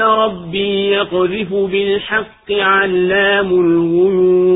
ربي يقذف بالحق علام الغيوب